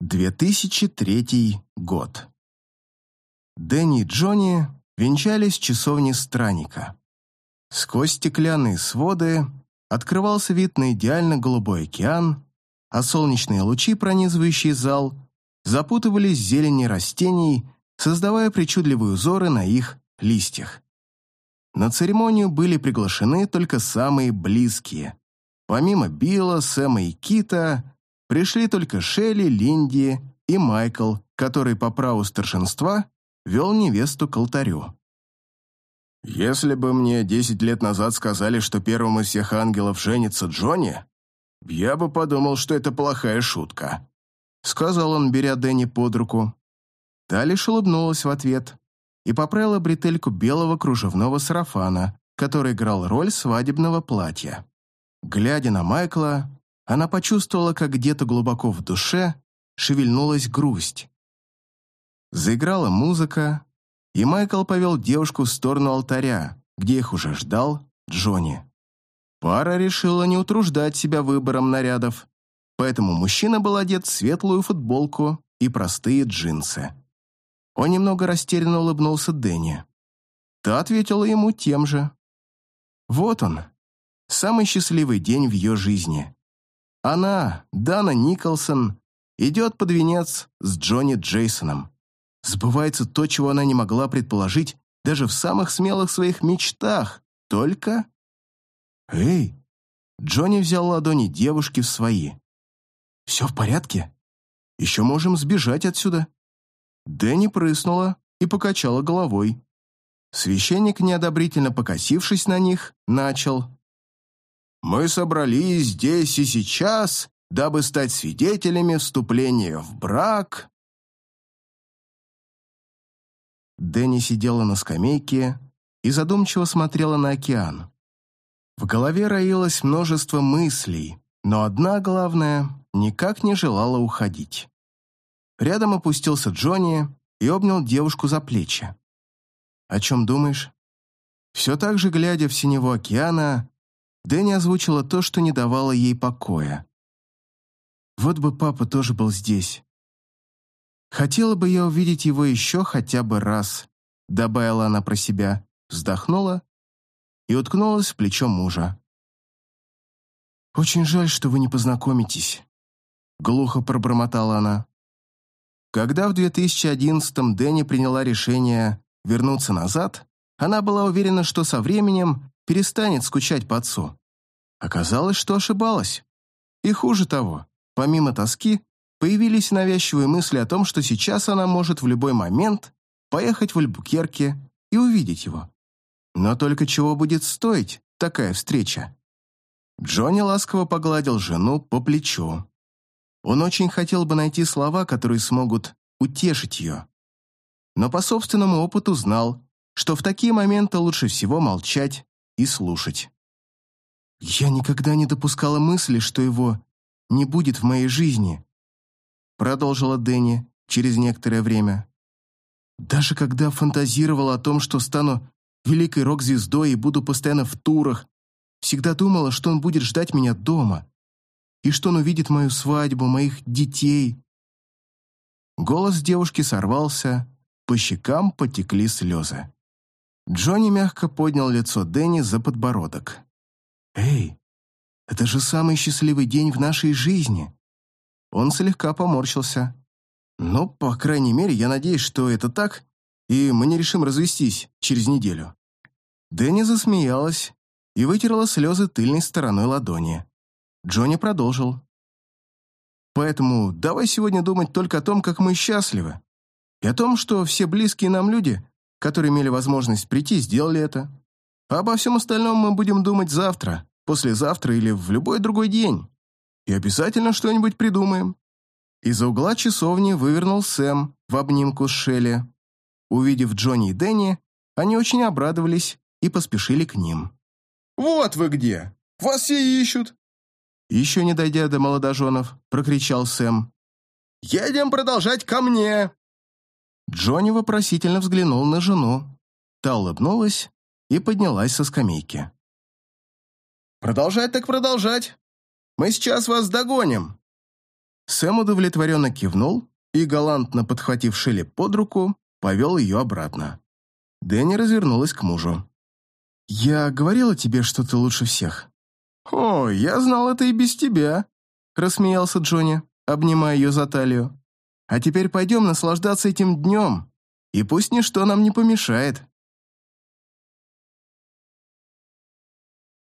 2003 год. Дэнни и Джонни венчались в часовне странника. Сквозь стеклянные своды открывался вид на идеально голубой океан, а солнечные лучи, пронизывающие зал, запутывались в зелени растений, создавая причудливые узоры на их листьях. На церемонию были приглашены только самые близкие. Помимо Билла, Сэма и Кита, пришли только Шелли, Линди и Майкл, который по праву старшинства вел невесту к алтарю. «Если бы мне десять лет назад сказали, что первым из всех ангелов женится Джонни, я бы подумал, что это плохая шутка», сказал он, беря Дэнни под руку. Та лишь улыбнулась в ответ и поправила бретельку белого кружевного сарафана, который играл роль свадебного платья. Глядя на Майкла, она почувствовала, как где-то глубоко в душе шевельнулась грусть. Заиграла музыка, и Майкл повел девушку в сторону алтаря, где их уже ждал Джонни. Пара решила не утруждать себя выбором нарядов, поэтому мужчина был одет в светлую футболку и простые джинсы. Он немного растерянно улыбнулся Дэнни. Та ответила ему тем же. Вот он, самый счастливый день в ее жизни. Она, Дана Николсон, идет под венец с Джонни Джейсоном. Сбывается то, чего она не могла предположить даже в самых смелых своих мечтах. Только... «Эй!» Джонни взял ладони девушки в свои. «Все в порядке? Еще можем сбежать отсюда». Дэнни прыснула и покачала головой. Священник, неодобрительно покосившись на них, начал. Мы собрались здесь и сейчас, дабы стать свидетелями вступления в брак». Дэнни сидела на скамейке и задумчиво смотрела на океан. В голове роилось множество мыслей, но одна, главная, никак не желала уходить. Рядом опустился Джонни и обнял девушку за плечи. «О чем думаешь?» Все так же, глядя в синего океана, Дэнни озвучила то, что не давало ей покоя. Вот бы папа тоже был здесь. Хотела бы я увидеть его еще хотя бы раз, добавила она про себя, вздохнула и уткнулась в плечо мужа. «Очень жаль, что вы не познакомитесь», — глухо пробормотала она. Когда в 2011-м Дэнни приняла решение вернуться назад, она была уверена, что со временем перестанет скучать по отцу. Оказалось, что ошибалась. И хуже того, помимо тоски, появились навязчивые мысли о том, что сейчас она может в любой момент поехать в Альбукерке и увидеть его. Но только чего будет стоить такая встреча? Джонни ласково погладил жену по плечу. Он очень хотел бы найти слова, которые смогут утешить ее. Но по собственному опыту знал, что в такие моменты лучше всего молчать и слушать. Я никогда не допускала мысли, что его не будет в моей жизни, продолжила Дэнни через некоторое время. Даже когда фантазировала о том, что стану великой рок-звездой и буду постоянно в турах, всегда думала, что он будет ждать меня дома и что он увидит мою свадьбу, моих детей. Голос девушки сорвался, по щекам потекли слезы. Джонни мягко поднял лицо Дэнни за подбородок. «Эй, это же самый счастливый день в нашей жизни!» Он слегка поморщился. «Ну, по крайней мере, я надеюсь, что это так, и мы не решим развестись через неделю». Дэнни засмеялась и вытерла слезы тыльной стороной ладони. Джонни продолжил. «Поэтому давай сегодня думать только о том, как мы счастливы, и о том, что все близкие нам люди, которые имели возможность прийти, сделали это. А обо всем остальном мы будем думать завтра, послезавтра или в любой другой день. И обязательно что-нибудь придумаем». Из-за угла часовни вывернул Сэм в обнимку с Шелли. Увидев Джонни и Дэнни, они очень обрадовались и поспешили к ним. «Вот вы где! Вас все ищут!» Еще не дойдя до молодоженов, прокричал Сэм. «Едем продолжать ко мне!» Джонни вопросительно взглянул на жену. Та улыбнулась и поднялась со скамейки. «Продолжать так продолжать. Мы сейчас вас догоним». Сэм удовлетворенно кивнул и, галантно подхватив Шелли под руку, повел ее обратно. Дэнни развернулась к мужу. «Я говорила тебе, что ты лучше всех». «О, я знал это и без тебя», — рассмеялся Джонни, обнимая ее за талию. «А теперь пойдем наслаждаться этим днем, и пусть ничто нам не помешает».